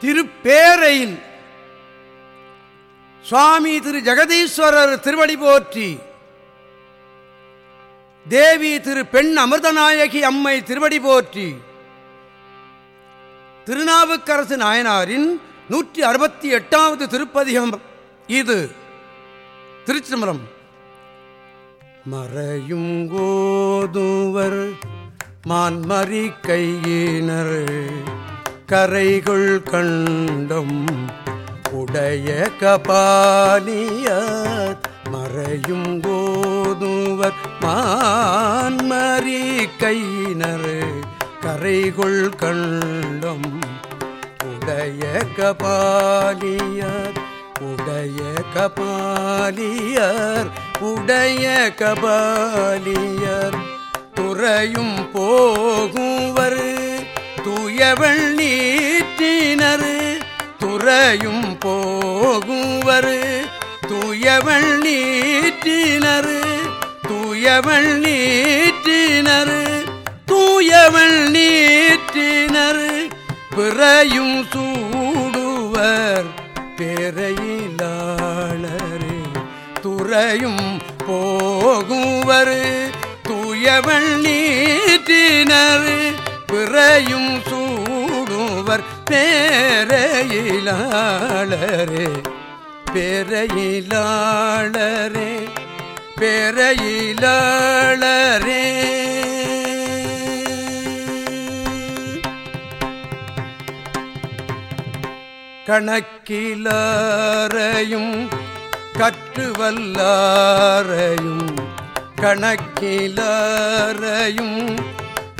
திருப்பேரையில் சுவாமி திரு ஜெகதீஸ்வரர் திருவடி போற்றி தேவி திரு பெண் அமிர்தநாயகி அம்மை திருவடி போற்றி திருநாவுக்கரசு நாயனாரின் நூற்றி அறுபத்தி எட்டாவது திருப்பதிகம் இது. திருச்சிதம்பரம். மறையும் கோதுவர் மான்மறி கையினர். கரைகள் கண்டம் உடைய கபாலிய மறையும் போதுவர் மான்மறி கையினர் கரைகள் கண்டம் உடைய கபாலியர் உடைய கபாலியர் உடைய கபாலியர் துறையும் போகுவர் தூயவள் நீற்றினர் துறையும் போகுவர். தூயவள் நீற்றினர் தூயவள் நீற்றினர் தூயவள் நீற்றினர். பிறையும் சூடுவர் பேரையிலாளரே துறையும் போகுவர். தூயவள் நீற்றினர் பிறையும் சூ பேரையிலாளரே பேரையிலாளரே பேரையிலாளரே. கணக்கிலாரையும் கற்றுவல்லாரையும் கணக்கிலாரையும்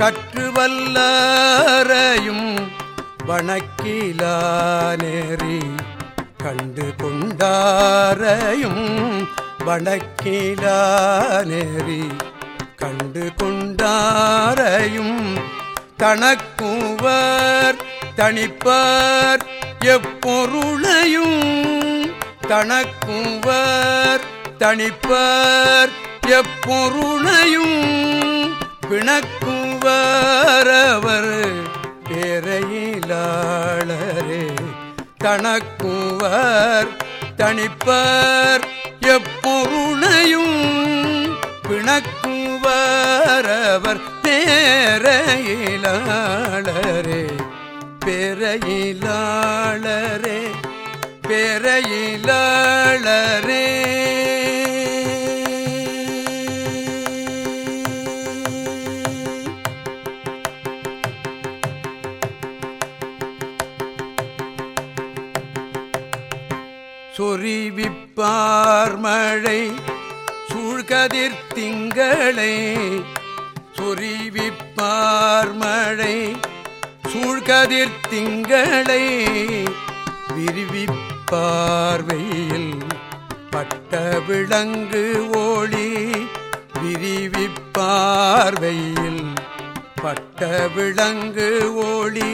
கற்றுவல்லாரையும் வணக்கிலா நேரி கண்டு கொண்டாரையும் வணக்கிலா நேரி கண்டு கொண்டாரையும் தனக்குவர் தனிப்பார் எப்பொருளையும் தனக்குவர் தனிப்பார் எப்பொருளையும் பிணக்குவரவர் தொழிலாளரே தனக்குவர் தனிப்பர் எப்பொருளையும் பிணக்குவரவர் பேரையிலாளரே பேரையிலாளரே பேரையிலாளரே. பார்மழை சூழ்கதிர் திங்களை சொறிவிப்பார்மழை சூழ்கதிர் திங்களை விரிவிப்பார்வையில் பட்ட விளங்கு ஓழி விரிவிப்பார்வையில் பட்ட விளங்கு ஓழி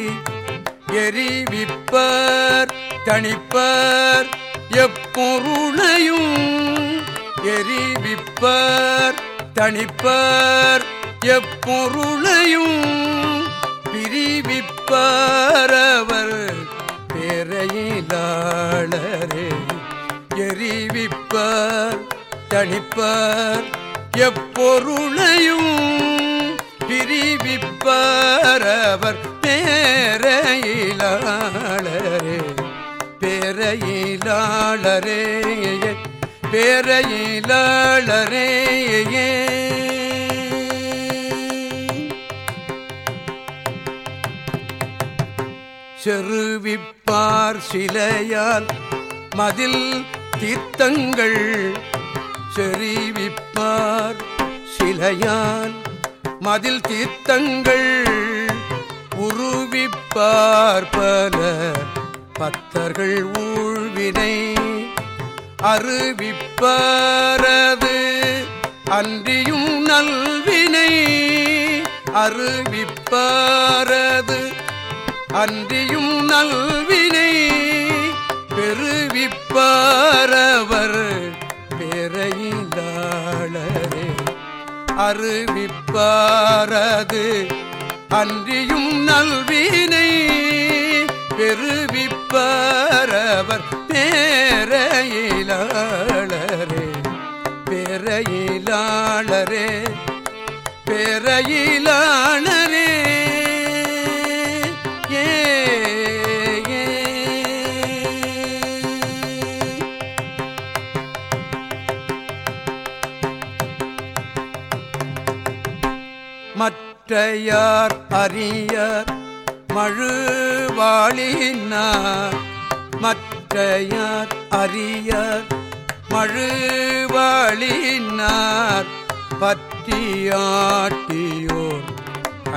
எரிவிப்பர் தணிப்பர் எப்பொருளையும் எரிவிப்பர் தனிப்பர் எப்பொருளையும் பிரிவிப்பரவர் பேரையிலாளரே. எரிவிப்பர் தனிப்பர் எப்பொருளையும் பிரிவிப்பரவர் பேரையிலாளரே. பேரையிலாளரே பேரையிலாளரே செருவிப்பார் சிலையால் மதில் தீர்த்தங்கள் செறிவிப்பார் சிலையால் மதில் தீர்த்தங்கள் உருவிப்பார் பல பத்தர்கள் ஊழ்வினை அருவிப்பாரது அன்றியும் நல்வினை அருவிப்பாரது அன்றியும் நல்வினை பெருவிப்பரவர் பேரையிலாளரே அருவிப்பாரது அன்றியும் நல்வினை பெருவிப்பரவர் பேரையிலாளரே பேரையிலாளரே பேரையிலாளரே. மற்றையார் அறியார் மழுவாளினார் மற்றையார் அரியர் மழுவாளினார் பற்றியாட்டியோர்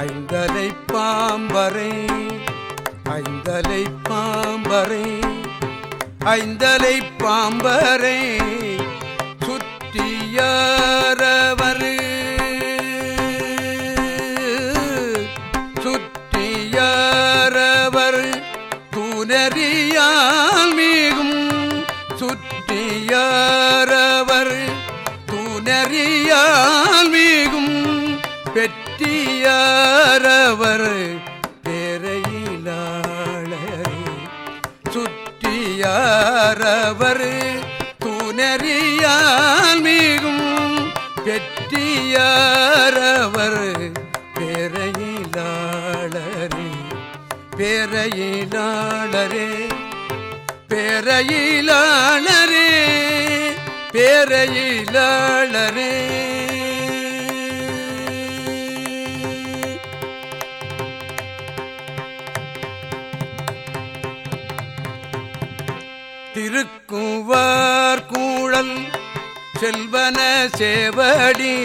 ஐந்தலை பாம்பரை ஐந்தலை பாம்பரை ஐந்தலை பாம்பரை சுற்றியாரவர் பெற்றியாரவர் பேரையிலாளரே சுற்றியாரவர் துணறியால் மிகும் பெற்றியாரவர் பேரையிலாளரே பேரையிலாளரே பேரையிலாளரே பேரையிலாளரே. சேவடி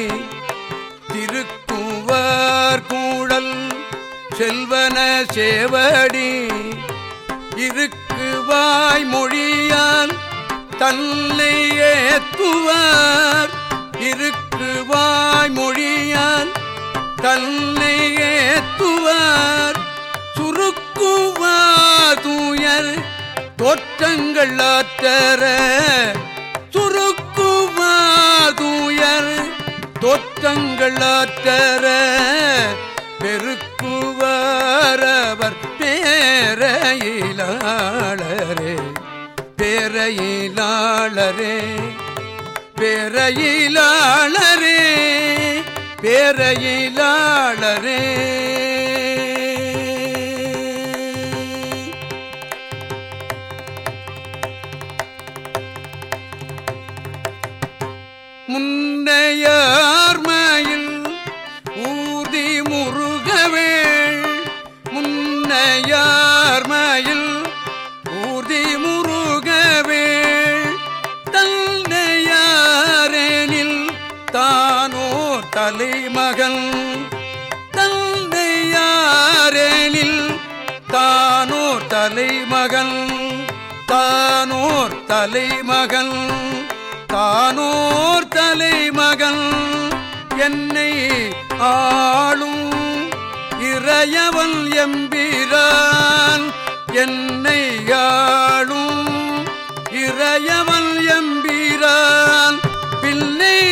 திருக்குவார் கூடல் செல்வன சேவடி. இருக்கு வாய்மொழியால் தன்னை ஏத்துவார். இருக்கு வாய்மொழியால் தன்னை ஏத்துவார். சுருக்குவார் தூயர் தோற்றங்கள் ஆற்றற தோற்றங்கள் ஆற்றற பெருக்குவாரவர் பேரையிலாளரே பேரையிலாளரே பேரையிலாளரே பேரையிலாளரே. முன்னையார்மயில் ஊர்தி முருகவேள். தன்னையாரேனில் தானோ தலைமகன் தன்னையாரேனில் தானோ தலைமகன் தானோர் தலைமகன் தானோர் தலைமகன் என்னை ஆளும் இறையவன் எம்பிரான் என்னை யாழும் இறையவன் எம்பிரான். பிள்ளையாரவர்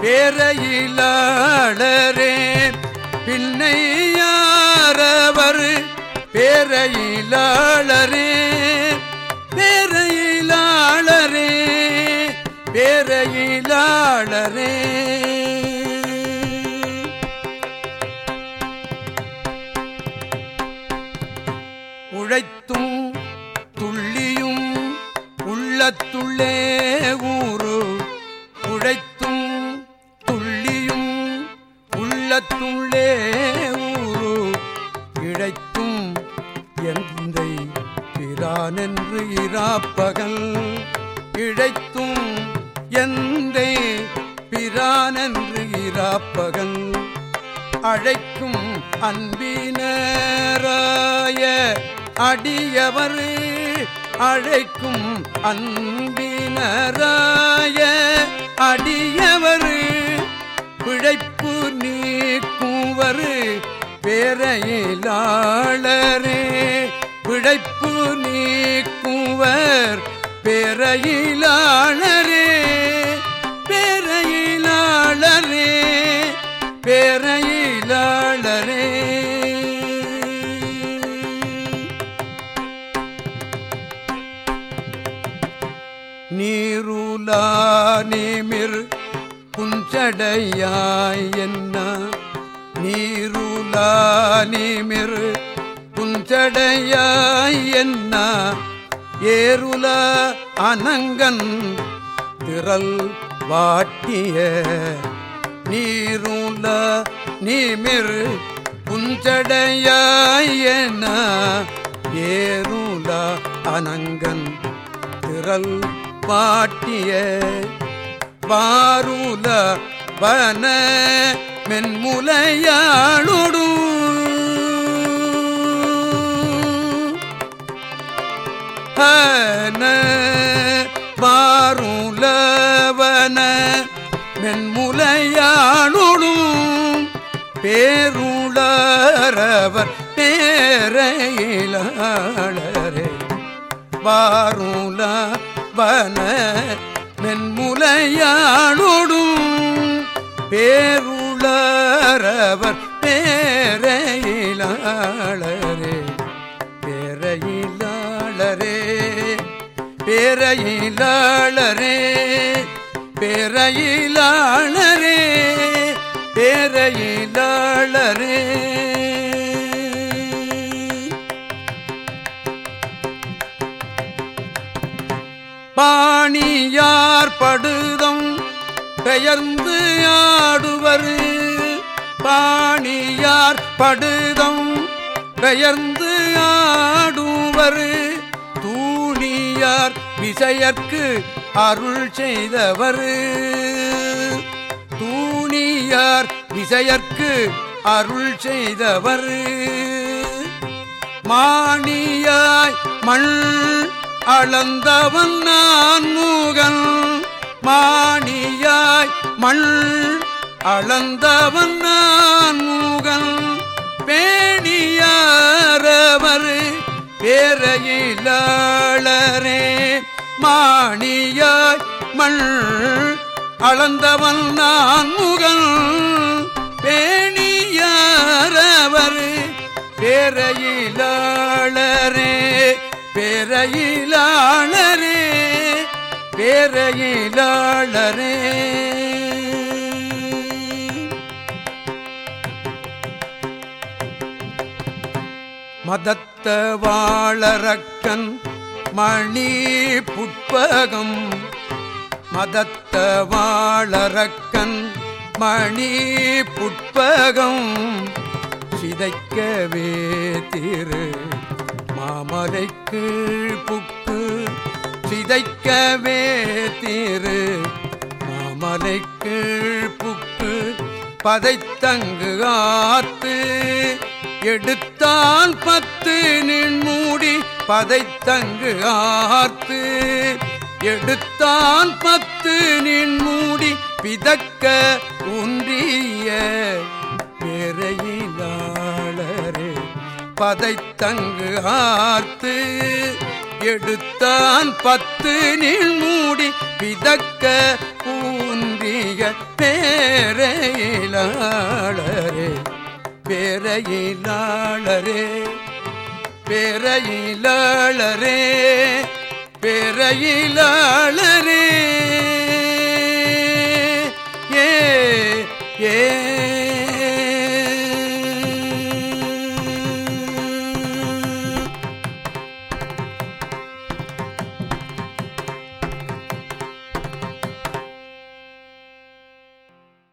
பேரையிலாளரே? பின்னையாரவர் பேரையிலாளரே? பேரையிலாளரே பேரையிலாளரே. பிரானென்று இராப்பகல் இழைத்தும் எந்தை பிரானென்று இராப்பகல் அழைக்கும் அன்பினராய அடியவர் அழைக்கும் அன்பினராய அடியவர் பிழைப்பு நீக்குவர் பேரையிலாளரே பிழைப்பு நீக்குவர் பேரையிலாளரே பேரையிலாளரே பேரையிலாளரே. நீருலா நிமிர் புஞ்சடையாய் என்ன? நீருலா நிமிர் புஞ்சடையாய் என்ன? ஏருல அனங்கன் திரள் வாட்டிய நீருல நீமிர் புஞ்சடையாயன ஏருல அனங்கன் திரள் பாட்டிய பாருல வன மென்முலையாளுடும் பாருலவன மென்முலையானொடும் பேருளரவர் பேரையிலாளரே. பாருலவன மென்முலையானொடும் பேருளரவர் பேரையிலாளரே பேரையிலாளரே. பேரையிலாளரே பேரையிலாளரே பேரையிலாளரே. பாணியார் படுதம் பெயர்ந்து ஆடுவர். பாணியார் படுதம் பெயர்ந்து ஆடுவர். தூணியார் விசையற்கு அருள் செய்தவர். தூணியார் விசையற்கு அருள் செய்தவர். மானியாய் மண் அளந்தவன் நான் மூகன். மானியாய் மண் அளந்தவன் நான் மூகன். பேணியாரவர் பேரையிலாளரே மாணியாய் மண் அளந்தவன் நான் முகன். பேணியாரவர் பேரையிலாளரே பேரையிலாளரே பேரையிலாளரே. மதத்த வாழறக்கன் மணி புட்பகம் மதத்த வாழறக்கன் மணி புட்பகம் சிதைக்கவே திரு. மாமலை புக்கு சிதைக்கவே திரு. மாமலை புக்கு பதைத்தங்கு ஆத்து எடுத்தான் பத்து நின்மூடி பதைத்தங்கு ஆர்த்து எடுத்தான் பத்து நின் மூடி பிதக்க உன்றிய பெறையிலாளரே பதைத்தங்கு ஆர்த்து எடுத்தான் பத்து நின்மூடி பிதக்க ஊன்றிய பேரையிலாளரே பேரையிலாளரே பேரையிலாளரே பேரையிலாளரே ஏ ஏ